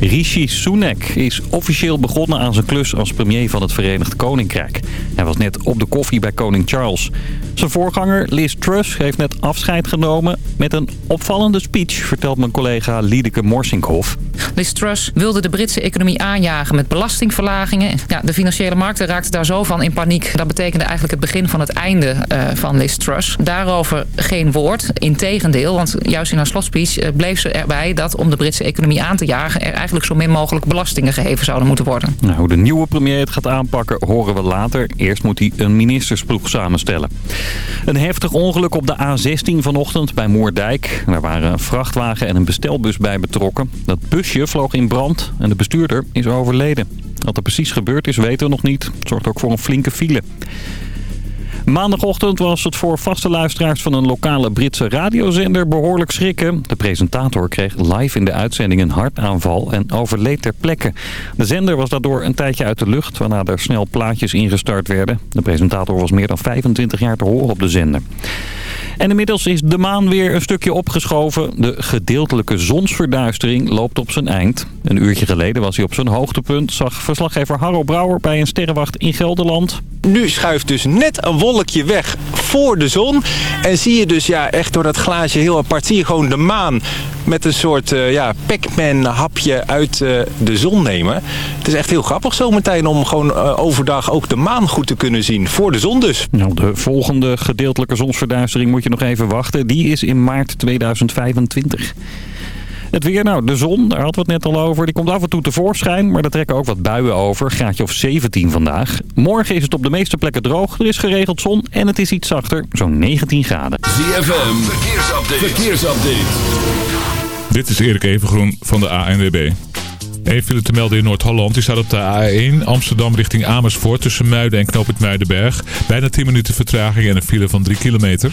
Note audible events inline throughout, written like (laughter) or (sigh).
Rishi Sunak is officieel begonnen aan zijn klus als premier van het Verenigd Koninkrijk. Hij was net op de koffie bij koning Charles. Zijn voorganger Liz Truss heeft net afscheid genomen met een opvallende speech, vertelt mijn collega Liedeke Morsinkhoff. Liz Truss wilde de Britse economie aanjagen met belastingverlagingen. Ja, de financiële markten raakten daar zo van in paniek. Dat betekende eigenlijk het begin van het einde uh, van Liz Truss. Daarover geen woord, integendeel, want juist in haar slotspeech uh, bleef ze erbij dat om de Britse economie aan te jagen er eigenlijk zo min mogelijk belastingen geheven zouden moeten worden. Nou, hoe de nieuwe premier het gaat aanpakken horen we later. Eerst moet hij een ministersploeg samenstellen. Een heftig ongeluk op de A16 vanochtend bij Moerdijk. Daar waren een vrachtwagen en een bestelbus bij betrokken. Dat busje vloog in brand en de bestuurder is overleden. Wat er precies gebeurd is weten we nog niet. Het zorgt ook voor een flinke file. Maandagochtend was het voor vaste luisteraars van een lokale Britse radiozender behoorlijk schrikken. De presentator kreeg live in de uitzending een hartaanval en overleed ter plekke. De zender was daardoor een tijdje uit de lucht, waarna er snel plaatjes ingestart werden. De presentator was meer dan 25 jaar te horen op de zender. En inmiddels is de maan weer een stukje opgeschoven. De gedeeltelijke zonsverduistering loopt op zijn eind. Een uurtje geleden was hij op zijn hoogtepunt, zag verslaggever Harro Brouwer bij een sterrenwacht in Gelderland. Nu schuift dus net een wolkje weg voor de zon. En zie je dus ja, echt door dat glaasje heel apart, zie je gewoon de maan met een soort uh, ja, Pac-Man hapje uit uh, de zon nemen. Het is echt heel grappig zometeen om gewoon uh, overdag ook de maan goed te kunnen zien. Voor de zon dus. Nou, de volgende gedeeltelijke zonsverduistering moet je nog even wachten. Die is in maart 2025. Het weer, nou, de zon, daar hadden we het net al over. Die komt af en toe tevoorschijn, maar er trekken ook wat buien over. Graadje of 17 vandaag. Morgen is het op de meeste plekken droog. Er is geregeld zon en het is iets zachter, zo'n 19 graden. ZFM, verkeersupdate. verkeersupdate. Dit is Erik Evengroen van de ANWB. Een file te melden in Noord-Holland. Die staat op de A1 Amsterdam richting Amersfoort tussen Muiden en Knoop het Muidenberg. Bijna 10 minuten vertraging en een file van 3 kilometer.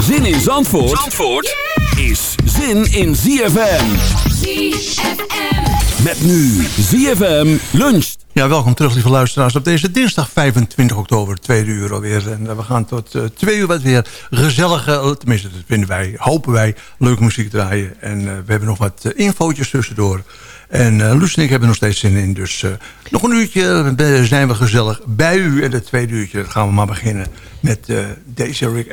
Zin in Zandvoort, Zandvoort is zin in ZFM. ZFM. Met nu ZFM luncht. Ja, welkom terug lieve luisteraars op deze dinsdag 25 oktober, tweede uur alweer. En we gaan tot uh, twee uur wat weer gezellige, tenminste dat vinden wij, hopen wij, leuke muziek draaien. En uh, we hebben nog wat uh, infootjes tussendoor. En uh, Luus en ik hebben nog steeds zin in. Dus uh, nog een uurtje zijn we gezellig bij u. En het tweede uurtje gaan we maar beginnen met uh, deze Rick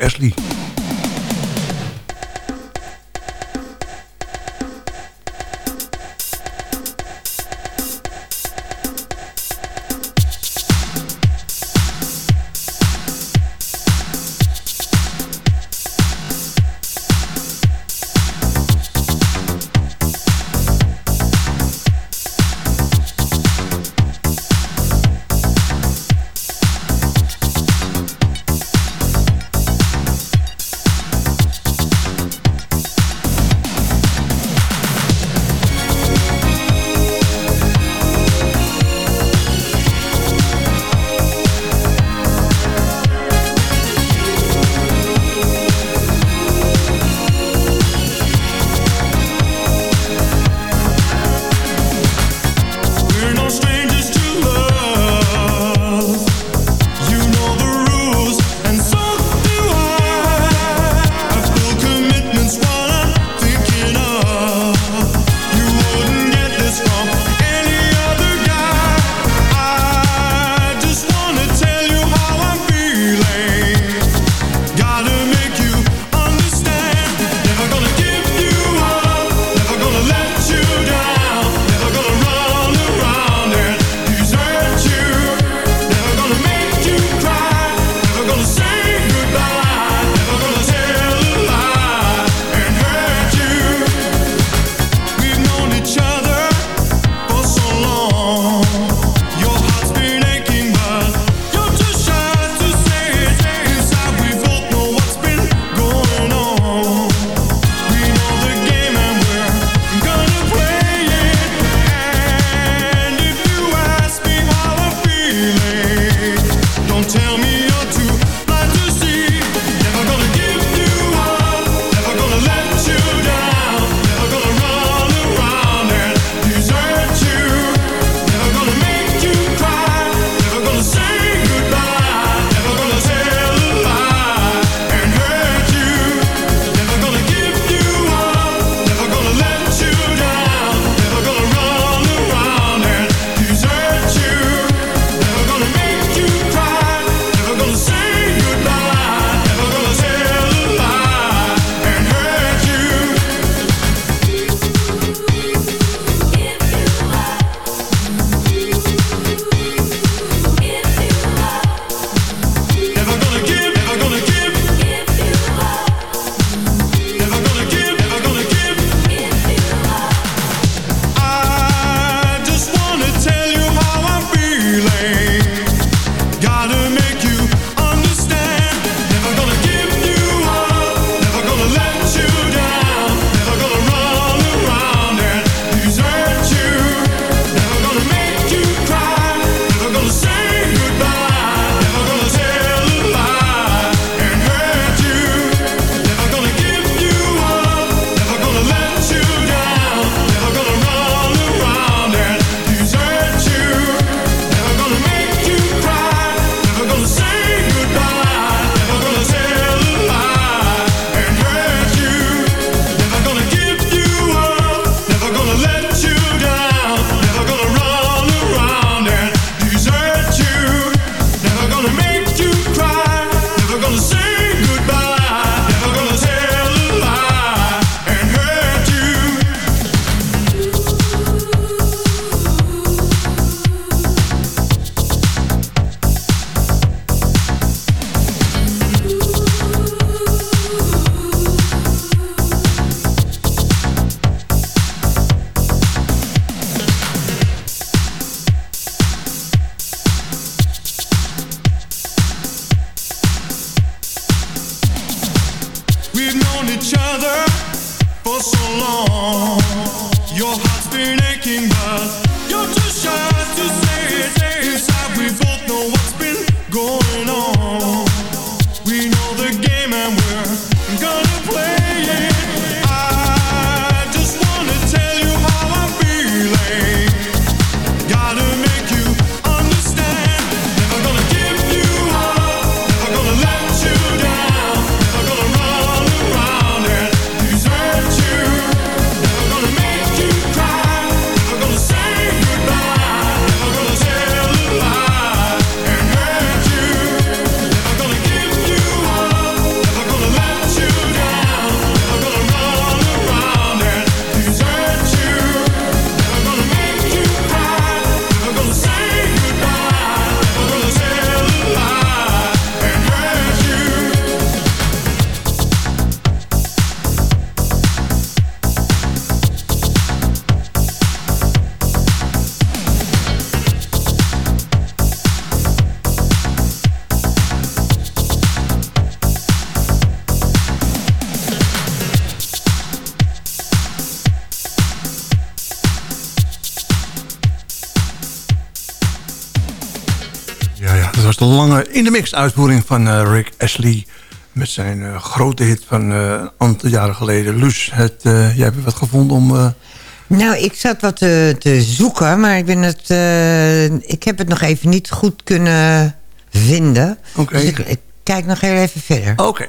Each other for so long. Your heart's been aching but de lange in de mix uitvoering van uh, Rick Ashley. Met zijn uh, grote hit van uh, een aantal jaren geleden. Luus, het, jij hebt wat gevonden om... Nou, ik zat wat te, te, zoeken, maar ik, ben het, ik heb het nog even niet goed kunnen vinden. Oké. Dus ik, ik, kijk nog heel even verder. Oké.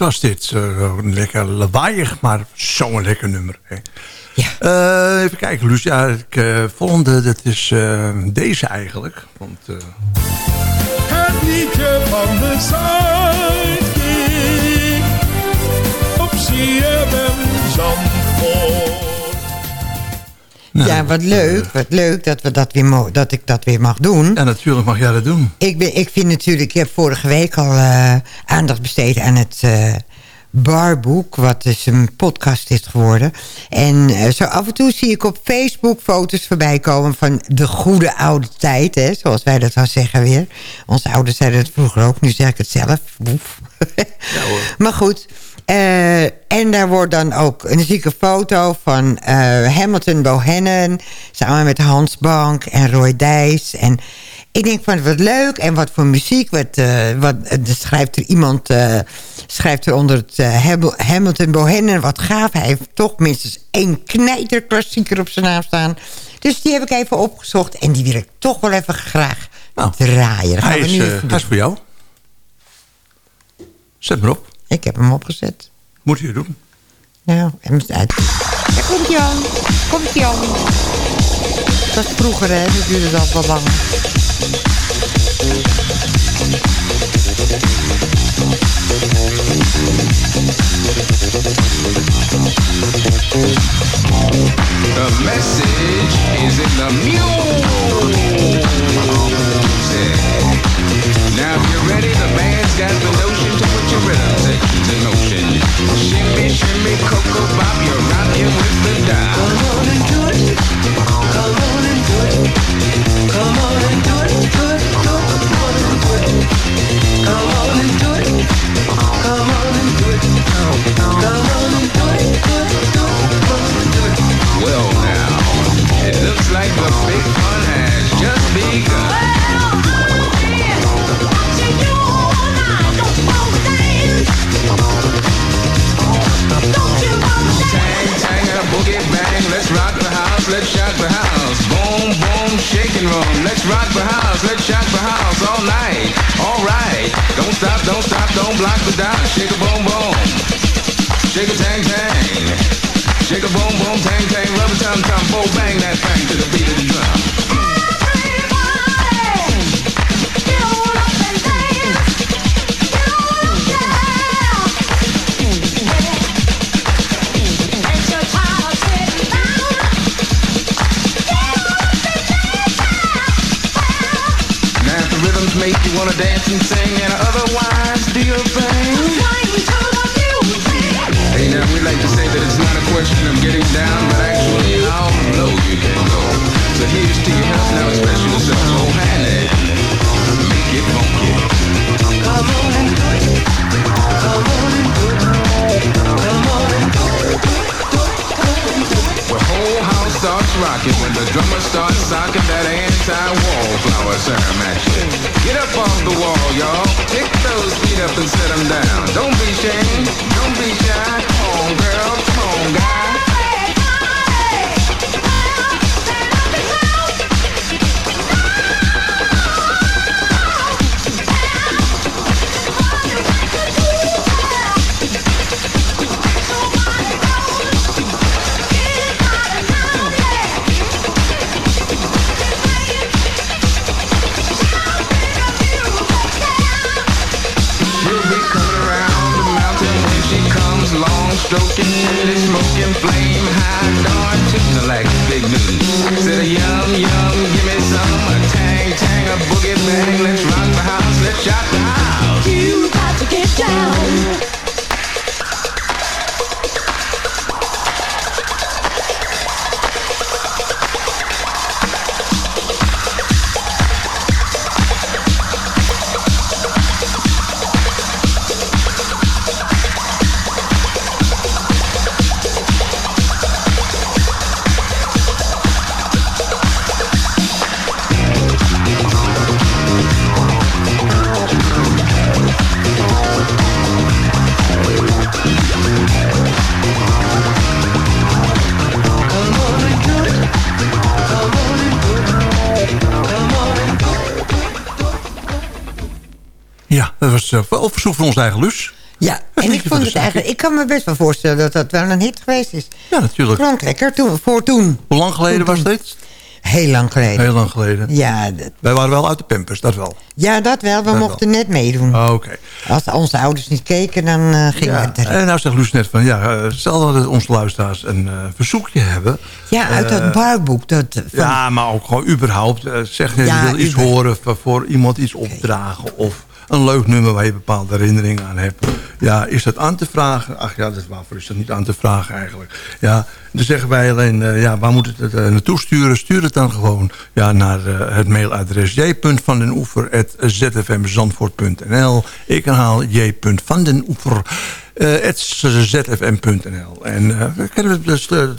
Was dit. Uh, lekker lawaaiig, maar zo'n lekker nummer. Hè. Ja. Uh, even kijken, Luus. Ja, ik, uh, volgende, dat is deze eigenlijk. Want, Het liedje van de Zuidkiek op CFM Zandvoort. Nou, ja, wat leuk, wat leuk dat, we dat, weer dat ik dat weer mag doen. Ja, natuurlijk mag jij dat doen. Ik, ben, ik vind natuurlijk, ik heb vorige week al uh, aandacht besteed aan het uh, barboek... wat dus een podcast is geworden. En uh, zo af en toe zie ik op Facebook foto's voorbij komen... van de goede oude tijd, hè, zoals wij dat dan zeggen weer. Onze ouders zeiden het vroeger ook, nu zeg ik het zelf. Ja, (laughs) maar goed... Uh, en daar wordt dan ook een zieke foto van uh, Hamilton Bohannon... samen met Hans Bank en Roy Dijs. En ik denk van wat leuk en wat voor muziek. Wat, uh, wat, schrijft er iemand schrijft er onder het Hamilton Bohannon... wat gaaf, hij heeft toch minstens één knijterklassieker op zijn naam staan. Dus die heb ik even opgezocht en die wil ik toch wel even graag nou, draaien. Gaan hij, we is, nu hij is voor jou. Zet maar op. Ik heb hem opgezet. Moet je doen. Ja, en moet uit. Daar komt hij aan. Komt hij aan. Dat is vroeger, hè. Dat duurde dat wel lang. The message is in the music. Now if you're ready, the band's got the notion to Shimmy, shimmy, cocoa bop, you're rocking with the. Come on and do it. Come on and do it. Come on and do it. Do it, do it. Come on and do it. Come on and do it. Come on and do it. Do it, do it. Do it. Well now, it looks like the big fun has just begun. Shake a boom, boom. Shaking room, let's rock for house, let's shock the house all night, all right! Don't stop, don't stop, don't block the dance! shake a tang, tang. Shake a bang bang, shake a boom, boom, tang, tang. Rubber tum tum, boom, bang that thing to the beat of the drum. Dat was uh, wel verzoek van ons eigen Lus. Ja, en ik vond het eigenlijk... Ik kan me best wel voorstellen dat dat wel een hit geweest is. Ja, natuurlijk. Klonk lekker toen, voor toen. Hoe lang geleden was dit? Heel lang geleden. Heel lang geleden. Ja, Wij waren wel uit de Pampers, dat wel. ja, dat wel. We Dat mochten net meedoen. Oh, Oké. Als onze ouders niet keken, dan eh gingen Ja. we erin. En nou zegt Loes net van, ja, eh, stel dat onze luisteraars een eh, verzoekje hebben. Ja, uit dat Eh, barboek. Dat, van, Ja, maar ook gewoon überhaupt. eh, zeg je, Ja, wil iets horen voor, voor iemand iets opdragen. Of een leuk nummer waar je bepaalde herinneringen aan hebt. Ja, is dat aan te vragen? Ach ja, dat, waarvoor is dat niet aan te vragen eigenlijk? Ja, dan zeggen wij alleen, eh, ja, waar moet het het, eh, naartoe sturen? Stuur het dan gewoon ja, naar eh, het mailadres j.vandenoever.zfmzandvoort.nl Ik herhaal j.vandenoever zfm.nl En eh, we het,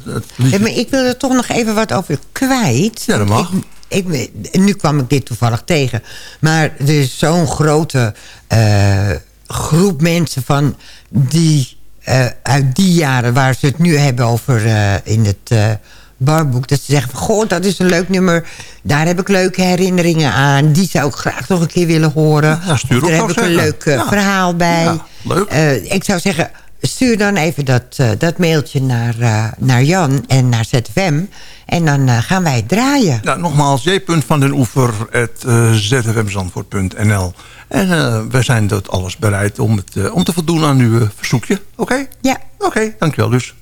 het. Ja, maar ik wil er toch nog even wat over kwijt. Ja, dat mag. Ik, ik, nu kwam ik dit toevallig tegen. Maar er is zo'n grote eh, groep mensen van die eh, uit die jaren... waar ze het nu hebben over eh, in het barboek... dat ze zeggen van, goh, dat is een leuk nummer. Daar heb ik leuke herinneringen aan. Die zou ik graag nog een keer willen horen. Ja, stuur op, Daar heb ik een leuk Ja. verhaal bij. Ja, leuk. Ik zou zeggen, stuur dan even dat, eh, dat mailtje naar, eh, naar Jan en naar ZFM. En dan eh, gaan wij draaien. Ja, nogmaals, j.vandenoever.zfmzandvoort.nl En we zijn tot alles bereid om, het, om te voldoen aan uw verzoekje. Oké? Ja. Oké, dankjewel dus.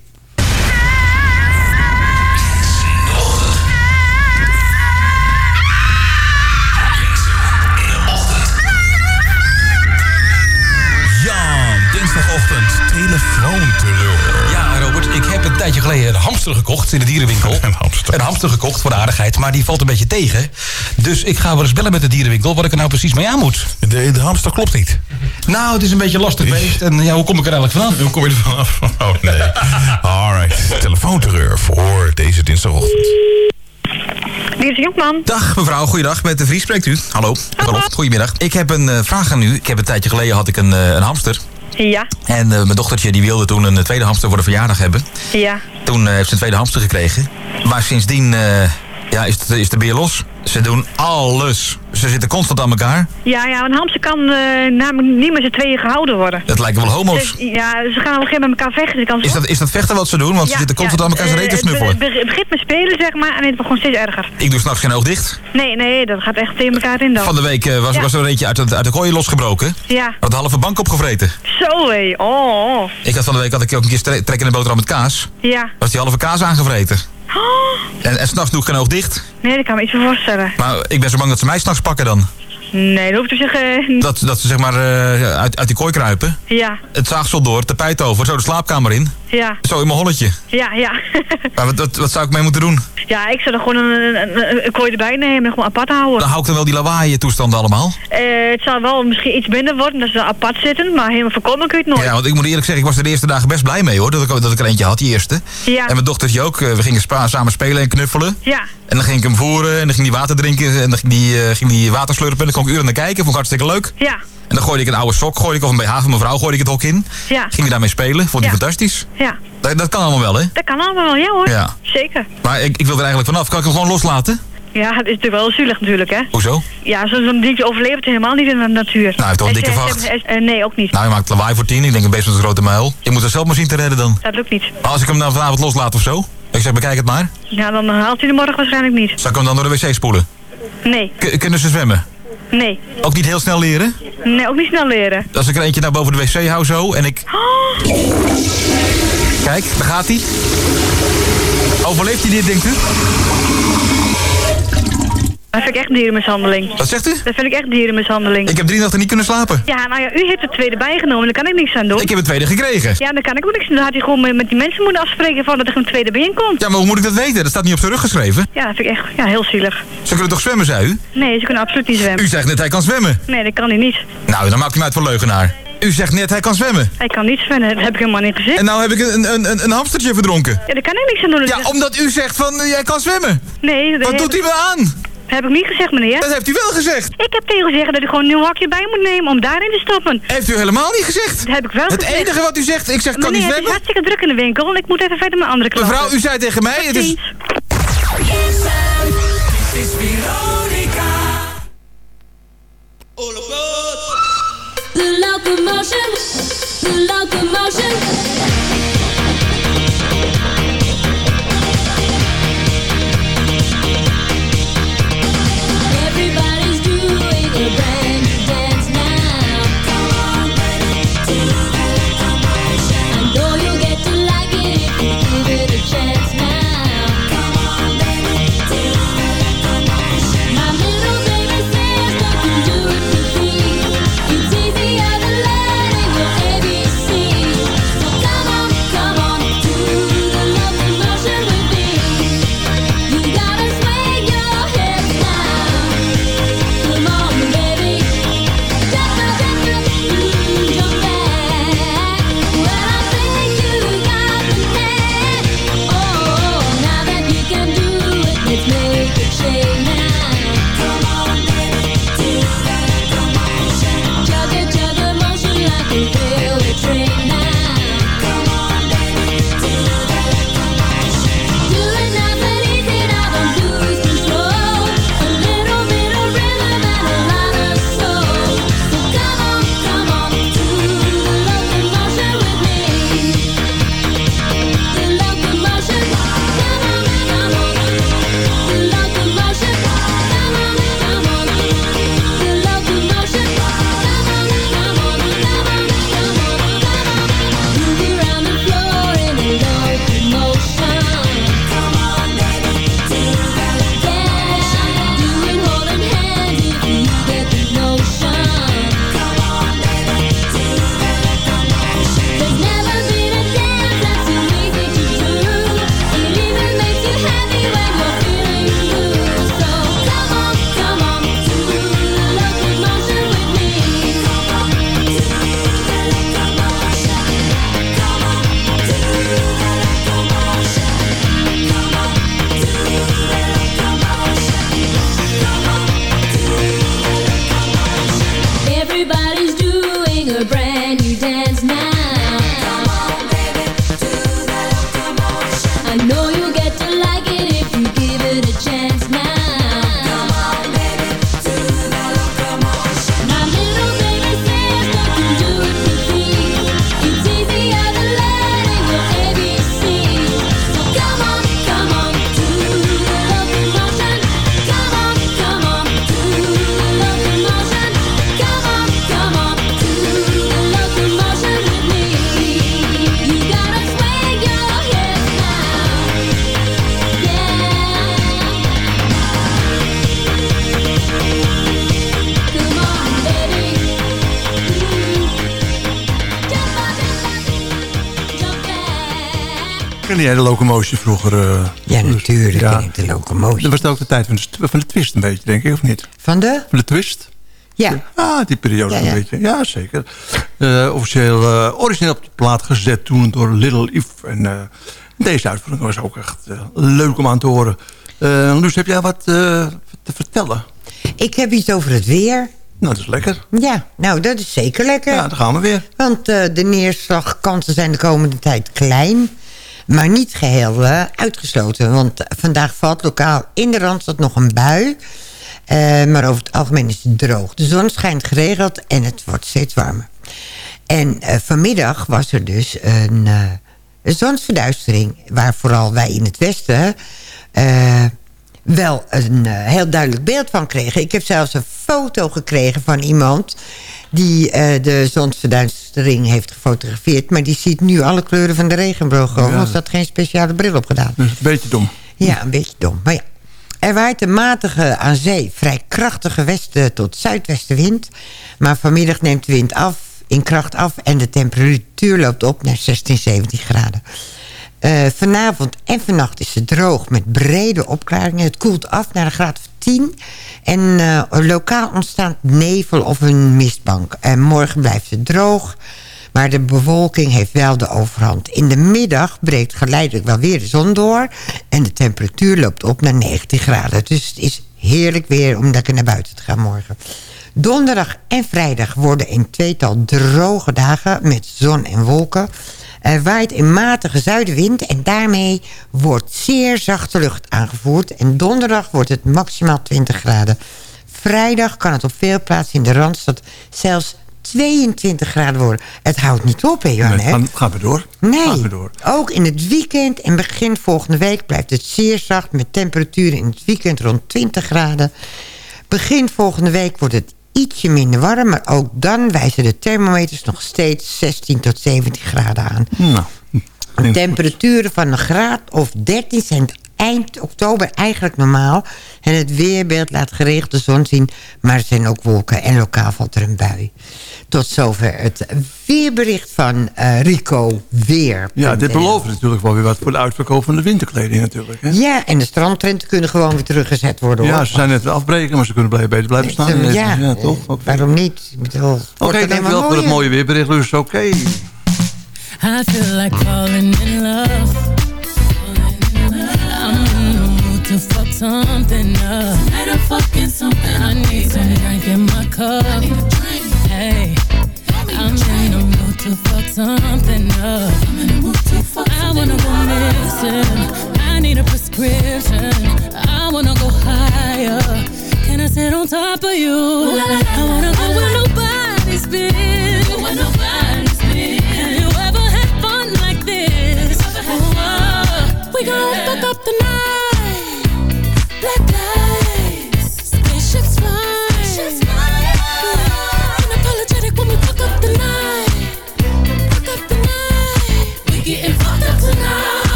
Telefoonterreur. Ja, Robert, ik heb een tijdje geleden een hamster gekocht in de dierenwinkel. (laughs) Een hamster. Een hamster gekocht voor de aardigheid, maar die valt een beetje tegen. Dus ik ga wel eens bellen met de dierenwinkel wat ik er nou precies mee aan moet. De, de hamster klopt niet. Nou, het is een beetje lastig beest. En ja, hoe kom ik er eigenlijk vanaf? Hoe kom je er vanaf? (laughs) Oh nee. Alright, telefoonterreur voor deze dinsdagochtend. Dit is Jonkman. Dag mevrouw, goeiedag. Met de Vries spreekt u. Hallo. Hallo. Goedemiddag. Ik heb een eh, vraag aan u. Ik heb een tijdje geleden had ik een, eh, een hamster. Ja, En eh, mijn dochtertje die wilde toen een eh, tweede hamster voor de verjaardag hebben. ja. Toen eh, heeft ze een tweede hamster gekregen. Maar sindsdien ja, is, het, is de beer los. Ze doen alles. Ze zitten constant aan elkaar. Ja, ja, een hamster kan eh, namelijk niet met z'n tweeën gehouden worden. Dat lijken wel homo's. Dus, ja, ze gaan op een gegeven moment met elkaar vechten. Dus kan Is dat, is dat vechten wat ze doen? Want ze zitten constant ja, aan elkaar zijn eh, reet te het snuffelen. Het begint met spelen, zeg maar, en het wordt gewoon steeds erger. Ik doe s'nachts geen oog dicht. Nee, nee, dat gaat echt tegen elkaar in dan. Van de week eh, was, Ja. was er eentje uit, de- uit de kooi losgebroken. Ja, Had de halve bank opgevreten. zo hé. Oh. Ik had van de week had ik ook een keer stre- trek in een boterham met kaas. Ja. Was die halve kaas aangevreten. (gasps) En, en s'nachts doe ik geen oog dicht. nee, dat kan me iets voor voorstellen. Maar ik ben zo bang dat ze mij s'nachts pakken dan. Nee, dat hoeft te zeggen. Dat, dat ze zeg maar eh, uit, uit die kooi kruipen. Ja, Het zaagsel door, tapijt over, zo de slaapkamer in. Ja, Zo in mijn holletje. ja, ja. (laughs) Maar wat, wat, wat zou ik mee moeten doen? ja, ik zou er gewoon een, een, kooi erbij nemen en gewoon apart houden. Dan hou ik dan wel die lawaai toestanden allemaal. Eh, het zal wel misschien iets minder worden dat ze apart zitten, maar helemaal voorkomen kun je het nooit. Ja, want ik moet eerlijk zeggen, ik was er de eerste dagen best blij mee hoor. Dat ik, dat ik er eentje had, die eerste. Ja. En mijn dochtertje ook. Eh, We gingen spa- samen spelen en knuffelen. Ja, En dan ging ik hem voeren en dan ging hij water drinken. En dan ging hij, eh, ging hij water slurpen. En dan kon ik uren naar kijken. Vond ik hartstikke leuk. ja, En dan gooide ik een oude sok, gooide ik of een BH van mijn vrouw, gooide ik het hok in. ja, Ging hij daarmee spelen. Vond hij Ja. fantastisch. ja. Dat, dat kan allemaal wel hè. Dat kan allemaal wel, ja hoor. Ja. Zeker. Maar ik, ik wil er eigenlijk vanaf. Kan ik hem gewoon loslaten? Ja, het is natuurlijk wel zielig natuurlijk, hè. Hoezo? Ja, zo- zo'n diertje overleeft helemaal niet in de natuur. Nou, hij heeft toch een En dikke vacht. eh, nee, ook niet. Nou, je maakt lawaai voor tien. Ik denk een beest met een grote muil. Je moet het zelf maar zien te redden dan. Dat lukt niet. Maar als ik hem dan vanavond loslaat of zo. Ik zeg, bekijk het maar. Ja, dan haalt hij de morgen waarschijnlijk niet. Zal ik hem dan door de wc spoelen? Nee, K- kunnen ze zwemmen? Nee. Ook niet heel snel leren? Nee, ook niet snel leren. Als ik er eentje naar boven de wc hou zo en ik... Kijk, daar gaat hij. Overleeft hij dit, denkt u? Dat vind ik echt dierenmishandeling. Wat zegt u? Dat vind ik echt dierenmishandeling. Ik heb drie nachten niet kunnen slapen. Ja, nou ja, u heeft er tweede bijgenomen, daar kan ik niks aan doen. Ik heb een tweede gekregen. Ja, daar kan ik ook niks aan doen. Dan had hij gewoon met, die mensen moeten afspreken van dat er een tweede bij komt. Ja, maar hoe moet ik dat weten? Dat staat niet op zijn rug geschreven. Ja, dat vind ik echt ja, heel zielig. Ze kunnen toch zwemmen, zei u? Nee, ze kunnen absoluut niet zwemmen. U zegt net hij kan zwemmen. Nee, dat kan hij niet. Nou, dan maakt u mij uit voor leugenaar. U zegt net hij kan zwemmen. Hij kan niet zwemmen, dat heb ik helemaal niet gezegd. En nou heb ik een, een, een, een hamstertje verdronken. Ja, daar kan ik niks aan doen. Ja, omdat u zegt van eh, jij kan zwemmen. Nee, dat Wat doet ik- me aan? Heb ik niet gezegd, meneer. Dat heeft u wel gezegd. Ik heb tegen u gezegd dat u gewoon een nieuw hakje bij moet nemen om daarin te stoppen. Heeft u helemaal niet gezegd. Dat heb ik wel Het gezegd. enige wat u zegt, ik zeg kan Meneer, niet het is zwemmen. hartstikke druk in de winkel en ik moet even verder met andere klanten. Mevrouw, u zei tegen mij, het is... The locomotion, the Ken jij de locomotie vroeger? eh? Ja, natuurlijk ken ik de locomotie. Dat was ook de tijd van de, van de twist een beetje, denk ik, of niet? Van de? Van de twist? Ja. Ah, die periode Ja, een beetje. Ja, zeker. Eh, officieel, eh, origineel op de plaat gezet toen door Little Eve. En deze uitvoering was ook echt leuk om aan te horen. Luus, heb jij wat te vertellen? Ik heb iets over het weer. Nou, dat is lekker. Ja, nou, dat is zeker lekker. Ja, daar gaan we weer. Want de neerslagkansen zijn de komende tijd klein. Maar niet geheel eh, uitgesloten. Want vandaag valt lokaal in de Randstad nog een bui. Eh, maar over het algemeen is het droog. De zon schijnt geregeld en het wordt steeds warmer. En eh, vanmiddag was er dus een, een zonsverduistering... waar vooral wij in het westen... wel een eh, heel duidelijk beeld van kregen. Ik heb zelfs een foto gekregen van iemand... die eh, de zonsverduistering heeft gefotografeerd... maar die ziet nu alle kleuren van de regenboog. Ja. Ja. Ze had geen speciale bril op gedaan. Dus een beetje dom. Ja, een beetje dom. Maar ja. Er waait een matige aan zee vrij krachtige westen tot zuidwestenwind. Maar vanmiddag neemt de wind af, in kracht af... en de temperatuur loopt op naar 16, 17 graden. Eh, vanavond en vannacht is het droog met brede opklaringen. Het koelt af naar een graad of 10. En eh, lokaal ontstaat nevel of een mistbank. En morgen blijft het droog. Maar de bewolking heeft wel de overhand. In de middag breekt geleidelijk wel weer de zon door. En de temperatuur loopt op naar 19 graden. Dus het is heerlijk weer om lekker naar buiten te gaan morgen. Donderdag en vrijdag worden een tweetal droge dagen met zon en wolken. Er waait een matige zuidenwind en daarmee wordt zeer zachte lucht aangevoerd. En donderdag wordt het maximaal 20 graden. Vrijdag kan het op veel plaatsen in de Randstad zelfs 22 graden worden. Het houdt niet op, hè, Johan? Nee, gaan we door. Nee, Gaan we door. ook in het weekend en begin volgende week blijft het zeer zacht... met temperaturen in het weekend rond 20 graden. Begin volgende week wordt het ietsje minder warm... maar ook dan wijzen de thermometers nog steeds 16 tot 17 graden aan. Nou, Temperaturen van een graad of 13 zijn eind oktober eigenlijk normaal. En het weerbeeld laat geregeld de zon zien, maar er zijn ook wolken en lokaal valt er een bui. Tot zover het weerbericht van eh, Rico Weer. ja, dit belooft natuurlijk wel weer wat voor de uitverkoop van de winterkleding natuurlijk. Hè? Ja, en de strandtrenten kunnen gewoon weer teruggezet worden. Ja, hoor. ze zijn net afbreken, maar ze kunnen blijven, beter blijven staan. Ze- ja, ja toch? Oké, waarom niet? Alleen maar dankjewel voor het mooie weerbericht. Dus oké. I feel like falling in love. To fuck something up. Tonight I'm fucking something. I need some drink in my cup. Hey, I'm in the mood to fuck something up. I'm in the mood to fuck I wanna go missing. I need a prescription. I wanna go higher. Can I sit on top of you?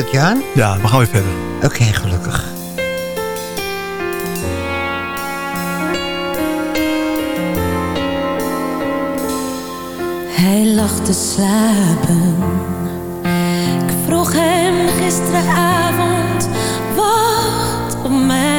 Het Jan? Ja, we gaan weer verder. Oké, gelukkig. Hij lag te slapen. Ik vroeg hem gisteravond wat op mij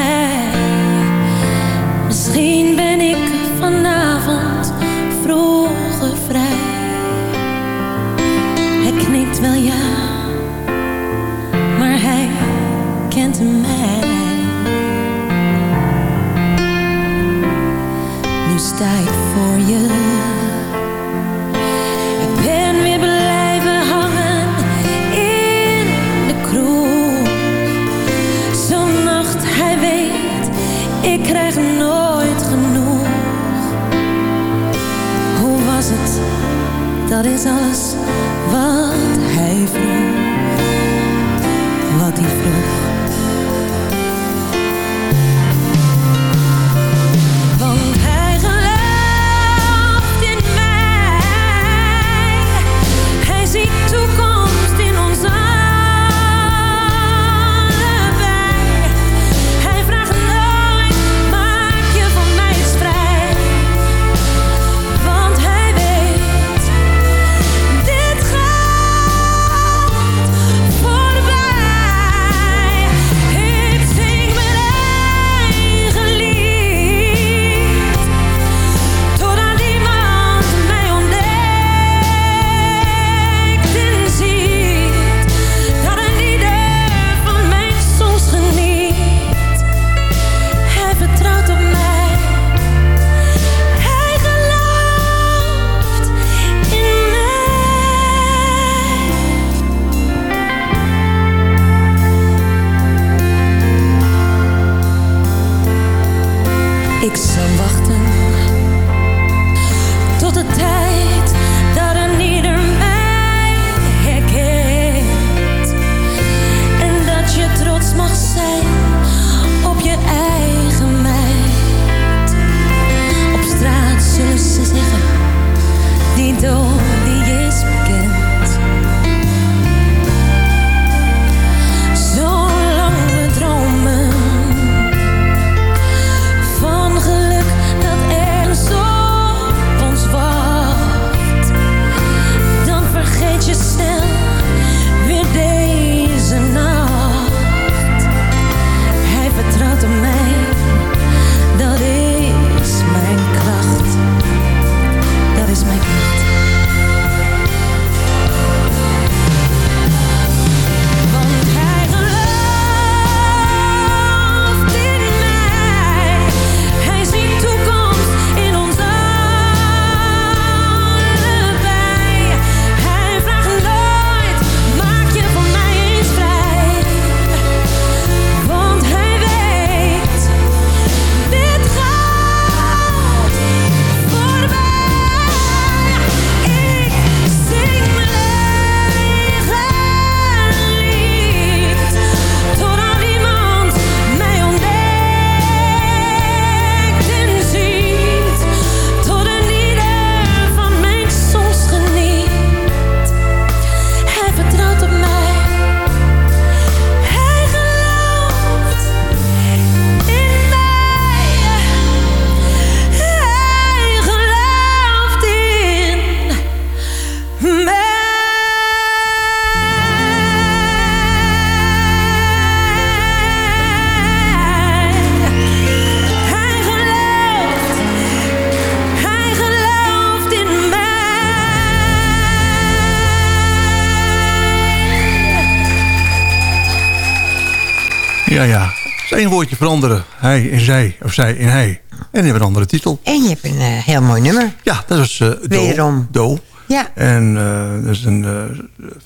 één woordje veranderen. Hij in zij, of zij in hij. En die hebben een andere titel. En je hebt een eh, heel mooi nummer. Ja, dat is eh Do. Wederom. Do. Ja. En eh, dat is een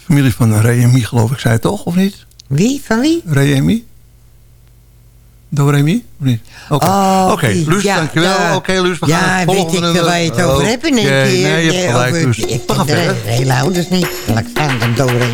familie van Remy, geloof ik, zei het toch, of niet? Wie? Van wie? Remy? Do Remy? Of niet? Oké, Oh, Oké, die, Luus, ja, dankjewel. ja. Oké, Luus, we Ja, gaan het weet volgende ik waar je het over hebt in één keer. Nee, je hebt gelijk, Luus. Ik We gaan ken de verder. hele ouders niet. Laat staan, dan do re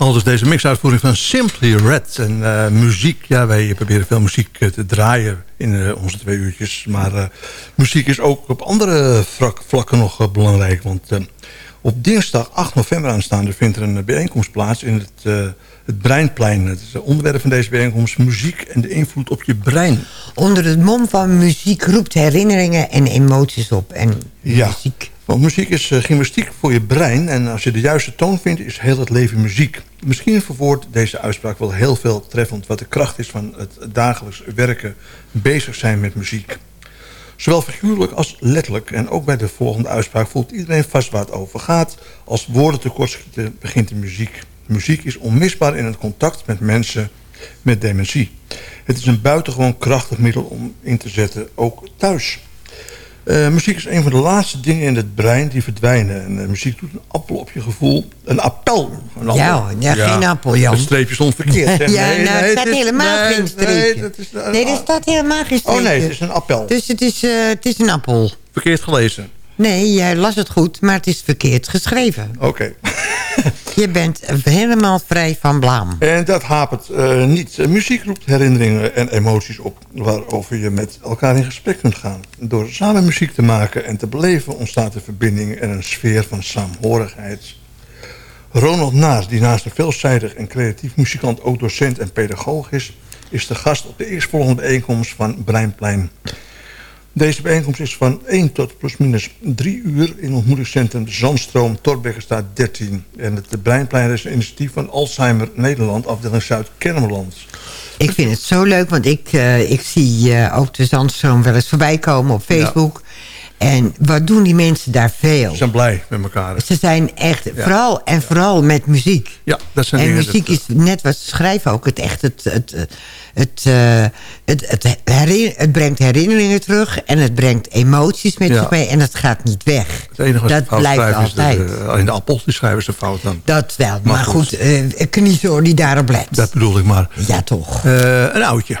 Al dus deze mixuitvoering van Simply Red. En eh, muziek, ja, wij proberen veel muziek eh, te draaien in eh, onze twee uurtjes. Maar muziek is ook op andere vlak- vlakken nog belangrijk. Want op dinsdag 8 november aanstaande vindt er een bijeenkomst plaats in het, het Breinplein. Het is het onderwerp van deze bijeenkomst muziek en de invloed op je brein. Onder het mom van muziek roept herinneringen en emoties op. En Ja, muziek. Want muziek is eh, gymnastiek voor je brein. En als je de juiste toon vindt, is heel het leven muziek. Misschien verwoordt deze uitspraak wel heel veel treffend... wat de kracht is van het dagelijks werken, bezig zijn met muziek. Zowel figuurlijk als letterlijk. En ook bij de volgende uitspraak voelt iedereen vast waar het over gaat. Als woorden tekortschieten begint de muziek. Muziek is onmisbaar in het contact met mensen met dementie. Het is een buitengewoon krachtig middel om in te zetten, ook thuis. Eh, muziek is een van de laatste dingen in het brein die verdwijnen. En eh, muziek doet een appel op je gevoel. Een appel. Een appel. Ja, ja, geen appel, Jan. Het streepje stond verkeerd. hè? (laughs) ja, Nee, nou, nee, het staat is- helemaal nee, geen streepje. Nee, dat is, een- Nee, er staat helemaal geen streepje. Oh nee, het is een appel. Dus het is, eh, het is een appel. Verkeerd gelezen. Nee, jij las het goed, maar het is verkeerd geschreven. Oké. (laughs) Je bent helemaal vrij van blaam. En dat hapert eh, niet. Eh, muziek roept herinneringen en emoties op... waarover je met elkaar in gesprek kunt gaan. Door samen muziek te maken en te beleven... ontstaat een verbinding en een sfeer van saamhorigheid. Ronald Naas, die naast een veelzijdig en creatief muzikant... ook docent en pedagoog is... is de gast op de eerstvolgende bijeenkomst van Breinplein. Deze bijeenkomst is van 1 tot plusminus 3 uur... in ontmoetingscentrum Zandstroom, Torbekkenstraat 13. En het Breinplein is een initiatief van Alzheimer Nederland... afdeling Zuid-Kennemerland. Ik vind het zo leuk, want ik, eh, ik zie eh, ook de Zandstroom wel eens voorbij komen op Facebook. En wat doen die mensen daar veel? Ze zijn blij met elkaar. Ze zijn echt, vooral en vooral met muziek. Ja, dat zijn en muziek dat, is net wat ze schrijven ook. Het, echt, het, het, het, het, eh, het, het, het brengt herinneringen terug en het brengt emoties met Ja. zich mee. En dat gaat niet weg. het enige wat dat fout blijft altijd. de, alleen de die schrijven ze fout dan. Dat wel. Maar, Maar goed, goed. eh Kniezoor die daarop let. Dat bedoel ik maar. Ja, toch. Eh, een oudje.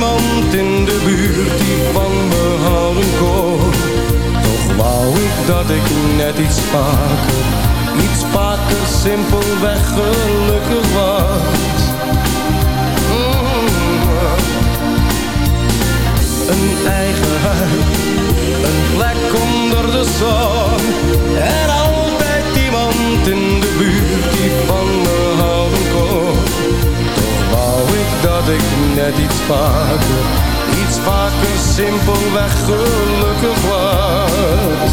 iemand in de buurt die van me houden kon. Toch wou ik dat ik net iets vaker Iets vaker simpelweg gelukkig was. Mm. Een eigen huis Een plek onder de zon. En altijd iemand in de buurt die van me houden dat ik net iets vaker Iets vaker simpelweg gelukkig was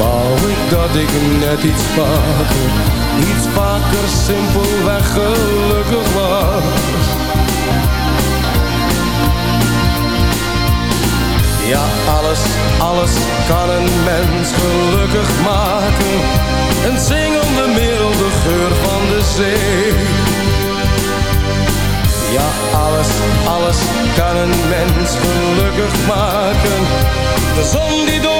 wou ik dat ik net iets vaker, iets vaker simpelweg gelukkig was. Ja, alles, alles kan een mens gelukkig maken. Een zingende middel, de geur van de zee. Ja, alles, alles kan een mens gelukkig maken. De zon die doorbreekt,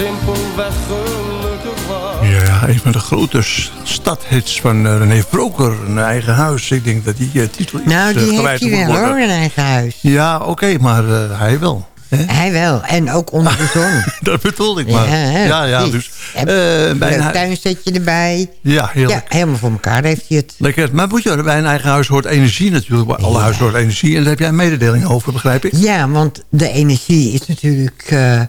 simpelweg gelukkig was. Ja, een van de grote stadhits van eh, René Vroker, een eigen huis. Ik denk dat die eh, titel iets Nou, eh, die heeft gewijd hij wel hoor, een eigen huis. Ja, oké, maar eh, hij wel. Hè? Hij wel. En ook onder de zon. (laughs) dat bedoelde ik maar. Ja, ja, dus... Eh, bij Leuk een tuinsetje erbij. Ja, heerlijk. Ja, helemaal voor elkaar heeft hij het. Lekker. Maar moet je, bij een eigen huis hoort energie natuurlijk. Bij alle huizen hoort energie. En daar heb jij een mededeling over, begrijp ik? Ja, want de energie is natuurlijk eh,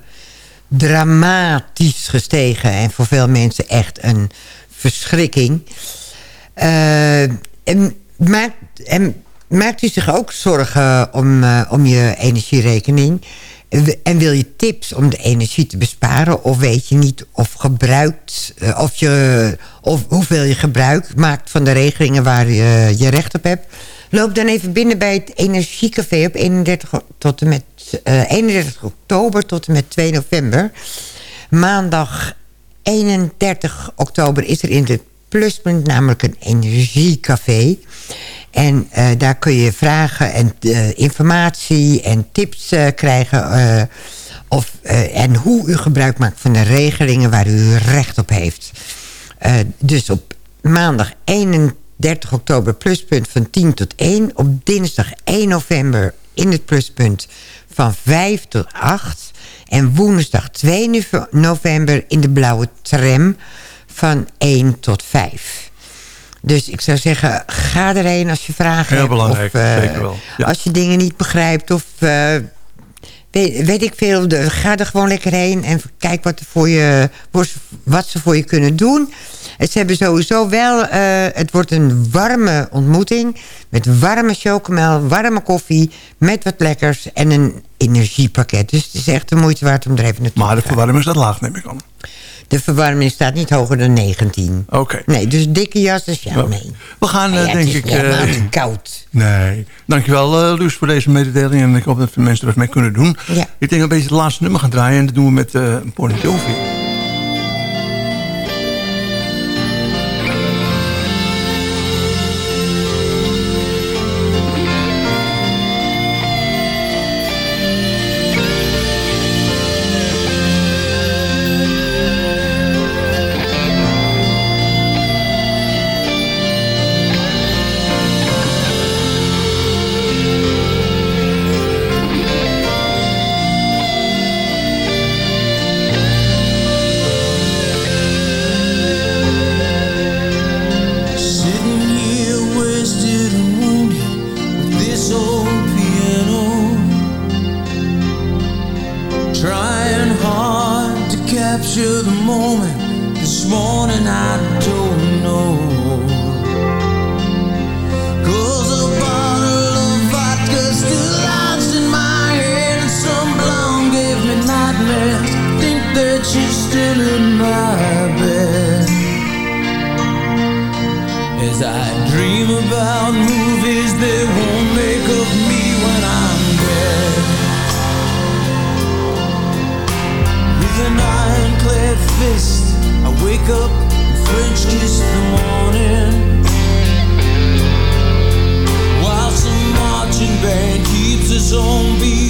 dramatisch gestegen. En voor veel mensen echt een verschrikking. Eh, en, maakt, u zich ook zorgen om, eh, om je energierekening? En wil je tips om de energie te besparen? Of weet je niet of gebruikt, eh, of je, of hoeveel je gebruik maakt van de regelingen waar je, je recht op hebt? Loop dan even binnen bij het Energiecafé op 31, o- tot en met, 31 oktober tot en met 2 november. Maandag 31 oktober is er in de Pluspunt namelijk een energiecafé. En eh, daar kun je vragen en eh, informatie en tips eh, krijgen... eh, of, eh, en hoe u gebruik maakt van de regelingen waar u recht op heeft. Eh, dus op maandag 31 oktober pluspunt van 10 tot 1. Op dinsdag 1 november in het pluspunt van 5 tot 8. En woensdag 2 nove- november in de blauwe tram van 1 tot 5. Dus ik zou zeggen, ga erheen als je vragen Heel hebt. belangrijk, of, eh, zeker wel. Ja. Als je dingen niet begrijpt of... eh, weet, weet ik veel, de- ga er gewoon lekker heen en kijk wat, er voor je, wat ze voor je kunnen doen. En Ze hebben sowieso wel, eh, het wordt een warme ontmoeting met warme chocomel, warme koffie, met wat lekkers en een energiepakket. Dus het is echt de moeite waard om er even naartoe Maar de te gaan. verwarming staat laag, neem ik aan. De verwarming staat niet hoger dan 19. Oké. Nee, dus dikke jas is Ja. nee. We gaan, eh, Ja, het denk is ik... helemaal eh, niet koud. Nee. Dankjewel, eh Luus, voor deze mededeling. En ik hoop dat veel mensen er wat mee kunnen doen. Ja. Ik denk een beetje het laatste nummer gaan draaien. En dat doen we met eh Bon Jovi. To the moment. This morning I don't know. Fist, I wake up and French kiss the morning. While some marching band keeps its own beat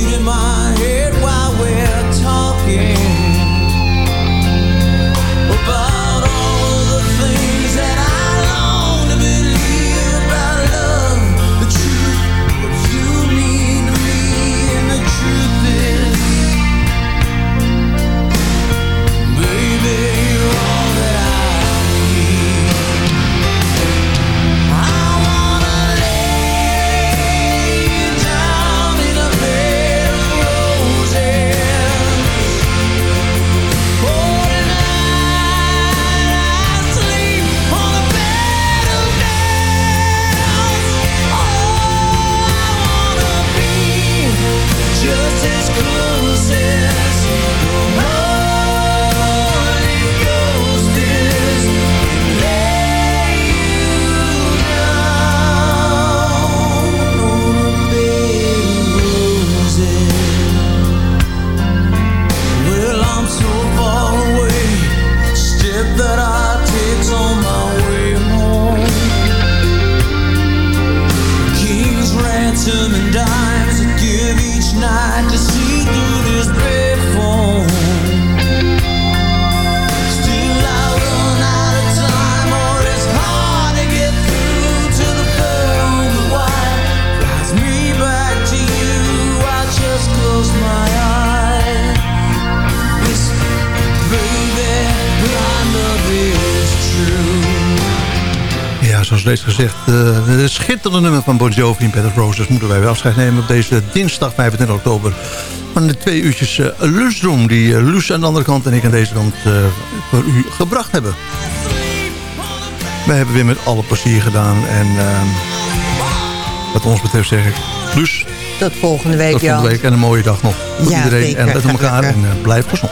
zoals reeds gezegd, uh, het schitterende nummer van Bon Jovi Bed of Roses... moeten wij weer afscheid nemen op deze dinsdag 25 oktober... van de twee uurtjes uh, lunchroom die uh, Luus aan de andere kant en ik aan deze kant uh, voor u gebracht hebben. Wij hebben weer met alle plezier gedaan en ehm, wat ons betreft zeg ik... Luus, Tot volgende week, tot volgende Jan. week en een mooie dag nog voor Ja, iedereen. zeker. En let op elkaar en blijf gezond.